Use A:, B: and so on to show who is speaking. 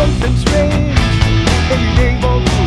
A: something strange. And you ain't.